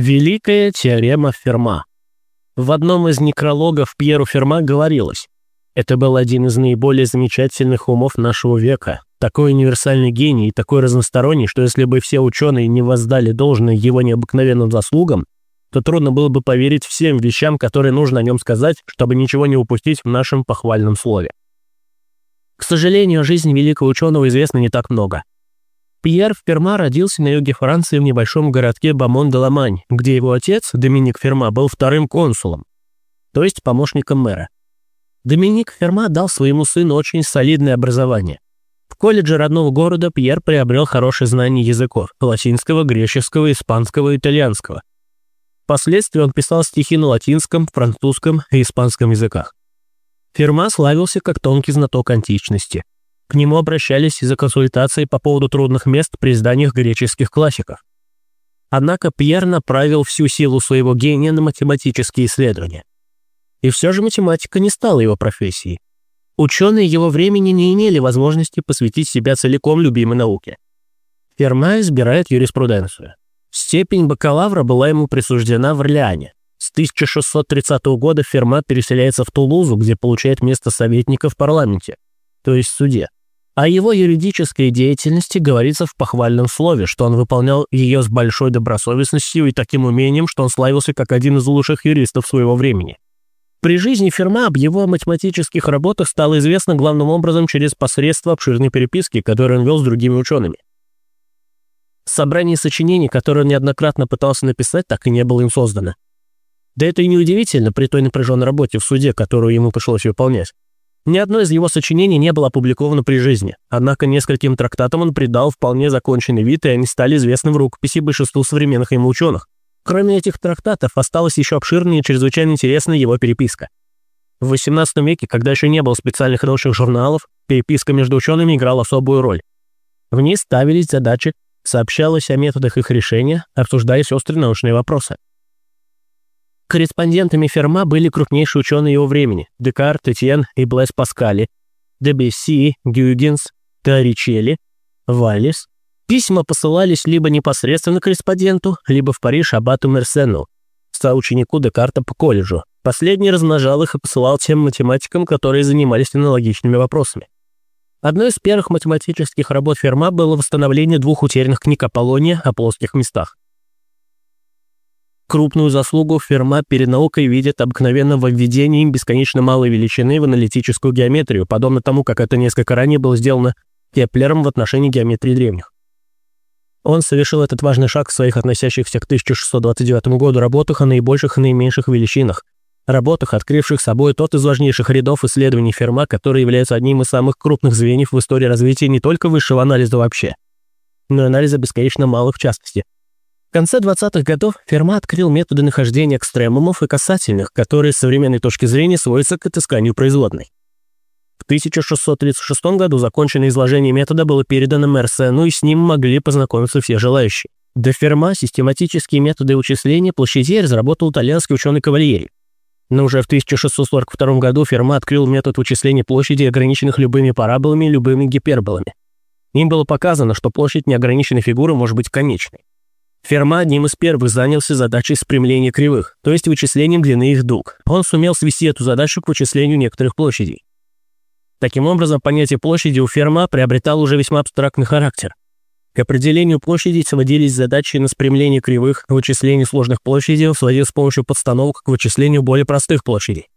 Великая теорема Ферма. В одном из некрологов Пьеру Ферма говорилось, это был один из наиболее замечательных умов нашего века, такой универсальный гений и такой разносторонний, что если бы все ученые не воздали должное его необыкновенным заслугам, то трудно было бы поверить всем вещам, которые нужно о нем сказать, чтобы ничего не упустить в нашем похвальном слове. К сожалению, о жизни великого ученого известно не так много. Пьер Ферма родился на юге Франции в небольшом городке Бамон-де-Ламань, где его отец, Доминик Ферма, был вторым консулом, то есть помощником мэра. Доминик Ферма дал своему сыну очень солидное образование. В колледже родного города Пьер приобрел хорошее знание языков – латинского, греческого, испанского и итальянского. Впоследствии он писал стихи на латинском, французском и испанском языках. Ферма славился как тонкий знаток античности – к нему обращались за консультацией по поводу трудных мест при изданиях греческих классиков. Однако Пьер направил всю силу своего гения на математические исследования. И все же математика не стала его профессией. Ученые его времени не имели возможности посвятить себя целиком любимой науке. Ферма избирает юриспруденцию. Степень бакалавра была ему присуждена в Орлеане. С 1630 года Ферма переселяется в Тулузу, где получает место советника в парламенте, то есть суде. О его юридической деятельности говорится в похвальном слове, что он выполнял ее с большой добросовестностью и таким умением, что он славился как один из лучших юристов своего времени. При жизни Ферма об его математических работах стало известно главным образом через посредство обширной переписки, которую он вел с другими учеными. Собрание сочинений, которое он неоднократно пытался написать, так и не было им создано. Да это и неудивительно при той напряженной работе в суде, которую ему пришлось выполнять. Ни одно из его сочинений не было опубликовано при жизни, однако нескольким трактатам он придал вполне законченный вид, и они стали известны в рукописи большинству современных ему ученых. Кроме этих трактатов, осталась еще обширная и чрезвычайно интересная его переписка. В XVIII веке, когда еще не было специальных научных журналов, переписка между учеными играла особую роль. В ней ставились задачи, сообщалось о методах их решения, обсуждались острые научные вопросы. Корреспондентами Ферма были крупнейшие ученые его времени – Декарт, Этьен и Блэс Паскали, Дебесси, Гюйгенс, Торричелли, Валлис. Письма посылались либо непосредственно корреспонденту, либо в Париж Аббату Мерсену, соученику Декарта по колледжу. Последний размножал их и посылал тем математикам, которые занимались аналогичными вопросами. Одной из первых математических работ Ферма было восстановление двух утерянных книг Аполлония о плоских местах. Крупную заслугу Ферма перед наукой видит обыкновенно в введении бесконечно малой величины в аналитическую геометрию, подобно тому, как это несколько ранее было сделано Кеплером в отношении геометрии древних. Он совершил этот важный шаг в своих относящихся к 1629 году работах о наибольших и наименьших величинах, работах, открывших собой тот из важнейших рядов исследований Ферма, который является одним из самых крупных звеньев в истории развития не только высшего анализа вообще, но и анализа бесконечно малых в частности – в конце 20-х годов Ферма открыл методы нахождения экстремумов и касательных, которые с современной точки зрения сводятся к отысканию производной. В 1636 году законченное изложение метода было передано Мерсену, и с ним могли познакомиться все желающие. До Ферма систематические методы вычисления площадей разработал итальянский ученый Кавальери. Но уже в 1642 году Ферма открыл метод вычисления площади, ограниченных любыми параболами и любыми гиперболами. Им было показано, что площадь неограниченной фигуры может быть конечной. Ферма одним из первых занялся задачей спрямления кривых, то есть вычислением длины их дуг. Он сумел свести эту задачу к вычислению некоторых площадей. Таким образом, понятие площади у Ферма приобретало уже весьма абстрактный характер. К определению площади сводились задачи на спрямление кривых, вычисление сложных площадей сводил с помощью подстановок к вычислению более простых площадей.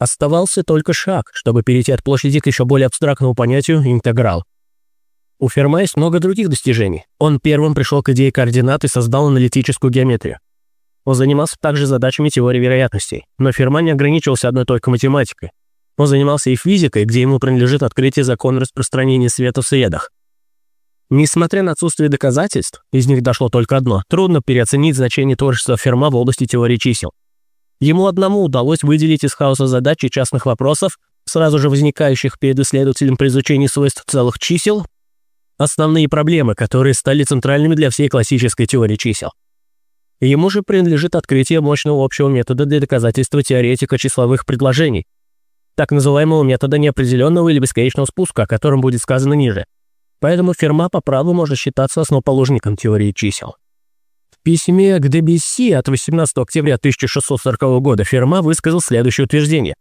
Оставался только шаг, чтобы перейти от площади к еще более абстрактному понятию интеграл. У Ферма есть много других достижений. Он первым пришел к идее координат и создал аналитическую геометрию. Он занимался также задачами теории вероятностей, но Ферма не ограничивался одной только математикой. Он занимался и физикой, где ему принадлежит открытие закона распространения света в средах. Несмотря на отсутствие доказательств, из них дошло только одно, трудно переоценить значение творчества Ферма в области теории чисел. Ему одному удалось выделить из хаоса задачи частных вопросов, сразу же возникающих перед исследователем при изучении свойств целых чисел, основные проблемы, которые стали центральными для всей классической теории чисел. Ему же принадлежит открытие мощного общего метода для доказательства теоретика числовых предложений, так называемого метода неопределенного или бесконечного спуска, о котором будет сказано ниже. Поэтому Ферма по праву может считаться основоположником теории чисел. письме к Дебюсси от 18 октября 1640 года Ферма высказал следующее утверждение.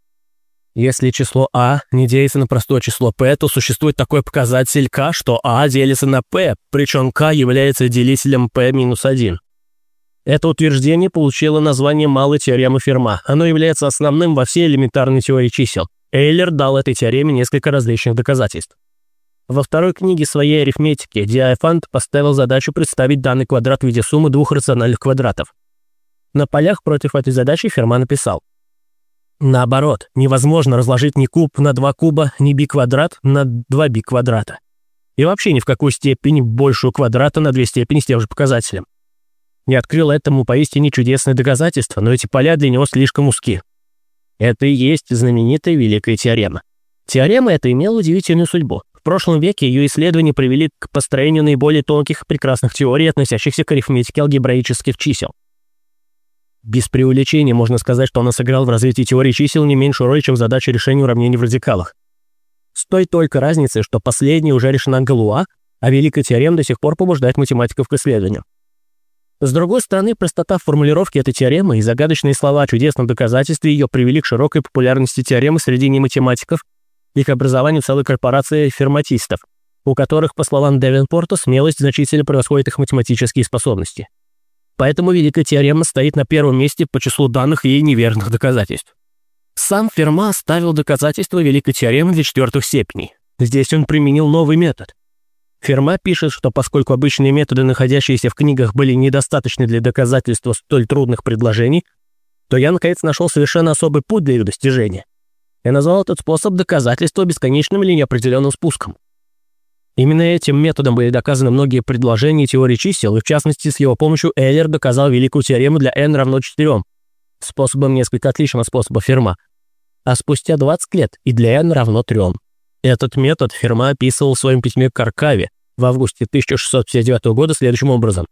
Если число А не делится на простое число P, то существует такой показатель K, что А делится на P, причем K является делителем P минус 1. Это утверждение получило название малой теоремы Ферма. Оно является основным во всей элементарной теории чисел. Эйлер дал этой теореме несколько различных доказательств. Во второй книге своей арифметики Диафант поставил задачу представить данный квадрат в виде суммы двух рациональных квадратов. На полях против этой задачи Ферма написал. Наоборот, невозможно разложить ни куб на 2 куба, ни би квадрат на 2 би квадрата. И вообще ни в какую степень большую квадрата на две степени с тем же показателем. Не открыл этому поистине чудесное доказательство, но эти поля для него слишком узки. Это и есть знаменитая великая теорема. Теорема эта имела удивительную судьбу. В прошлом веке ее исследования привели к построению наиболее тонких и прекрасных теорий, относящихся к арифметике алгебраических чисел. Без преувеличения можно сказать, что она сыграла в развитии теории чисел не меньшую роль, чем задача решения уравнений в радикалах. С той только разницей, что последняя уже решена Галуа, а великая теорема до сих пор побуждает математиков к исследованию. С другой стороны, простота формулировки этой теоремы и загадочные слова о чудесном доказательстве ее привели к широкой популярности теоремы среди нематематиков и к образованию целой корпорации ферматистов, у которых, по словам Девенпорта, смелость значительно превосходит их математические способности. Поэтому великая теорема стоит на первом месте по числу данных ей неверных доказательств. Сам Ферма ставил доказательства великой теоремы для четвертых степеней. Здесь он применил новый метод. Ферма пишет, что поскольку обычные методы, находящиеся в книгах, были недостаточны для доказательства столь трудных предложений, то я, наконец, нашел совершенно особый путь для их достижения. Я назвал этот способ доказательства бесконечным или неопределенным спуском. Именно этим методом были доказаны многие предложения теории чисел, и в частности с его помощью Эйлер доказал великую теорему для n равно 4, способом несколько отличным от способа Ферма, а спустя 20 лет и для n равно 3. Этот метод Ферма описывал в своем письме Каркаве в августе 1659 года следующим образом.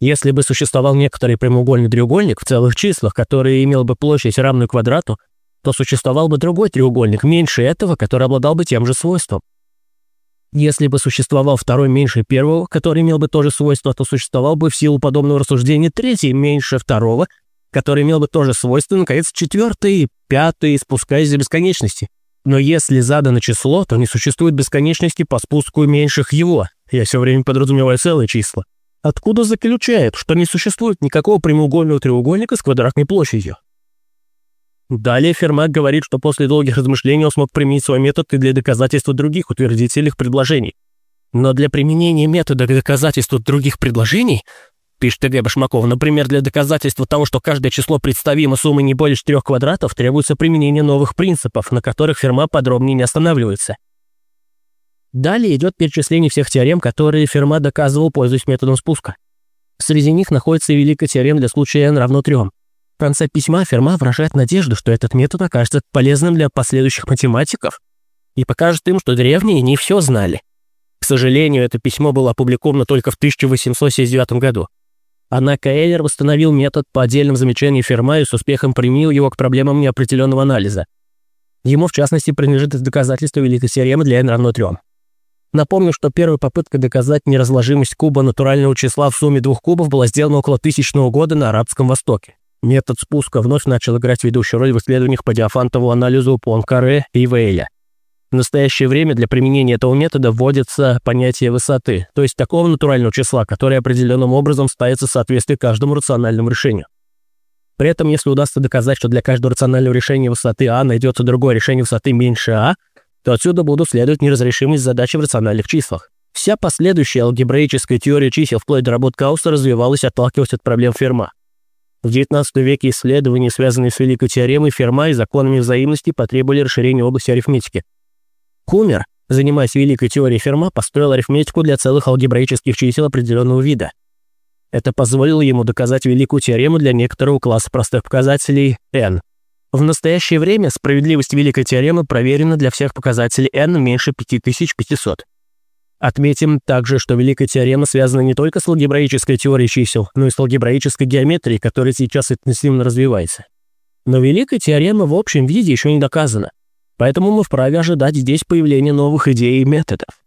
Если бы существовал некоторый прямоугольный треугольник в целых числах, который имел бы площадь равную квадрату, то существовал бы другой треугольник, меньше этого, который обладал бы тем же свойством. Если бы существовал второй меньше первого, который имел бы то же свойство, то существовал бы в силу подобного рассуждения третий меньше второго, который имел бы то же свойство, наконец, четвертый, пятый, спускаясь за бесконечности. Но если задано число, то не существует бесконечности по спуску меньших его. Я все время подразумеваю целые числа. Откуда заключает, что не существует никакого прямоугольного треугольника с квадратной площадью? Далее Фермак говорит, что после долгих размышлений он смог применить свой метод и для доказательства других утвердительных предложений. Но для применения метода к доказательству других предложений, пишет Т.Г. Башмаков, например, для доказательства того, что каждое число представимо суммой не более четырех квадратов, требуется применение новых принципов, на которых Ферма подробнее не останавливается. Далее идет перечисление всех теорем, которые Ферма доказывал, пользуясь методом спуска. Среди них находится и великая теорема для случая n равно 3. В конце письма Ферма выражает надежду, что этот метод окажется полезным для последующих математиков и покажет им, что древние не все знали. К сожалению, это письмо было опубликовано только в 1879 году. Однако Эйлер восстановил метод по отдельным замечаниям Ферма и с успехом применил его к проблемам неопределенного анализа. Ему, в частности, принадлежит доказательство великой теоремы для n равно 3. Напомню, что первая попытка доказать неразложимость куба натурального числа в сумме двух кубов была сделана около тысячного года на Арабском Востоке. Метод спуска вновь начал играть ведущую роль в исследованиях по диафантовому анализу Понкаре и Вейля. В настоящее время для применения этого метода вводится понятие высоты, то есть такого натурального числа, которое определенным образом ставится в соответствии каждому рациональному решению. При этом, если удастся доказать, что для каждого рационального решения высоты А найдется другое решение высоты меньше А, то отсюда будут следовать неразрешимость задачи в рациональных числах. Вся последующая алгебраическая теория чисел вплоть до работ Кауса развивалась, отталкиваясь от проблем Ферма. В XIX веке исследования, связанные с Великой теоремой Ферма и законами взаимности, потребовали расширения области арифметики. Кумер, занимаясь Великой теорией Ферма, построил арифметику для целых алгебраических чисел определенного вида. Это позволило ему доказать Великую теорему для некоторого класса простых показателей n. В настоящее время справедливость Великой теоремы проверена для всех показателей n меньше 5500. Отметим также, что Великая теорема связана не только с алгебраической теорией чисел, но и с алгебраической геометрией, которая сейчас интенсивно развивается. Но Великая теорема в общем виде еще не доказана, поэтому мы вправе ожидать здесь появления новых идей и методов.